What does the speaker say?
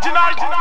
Tonight.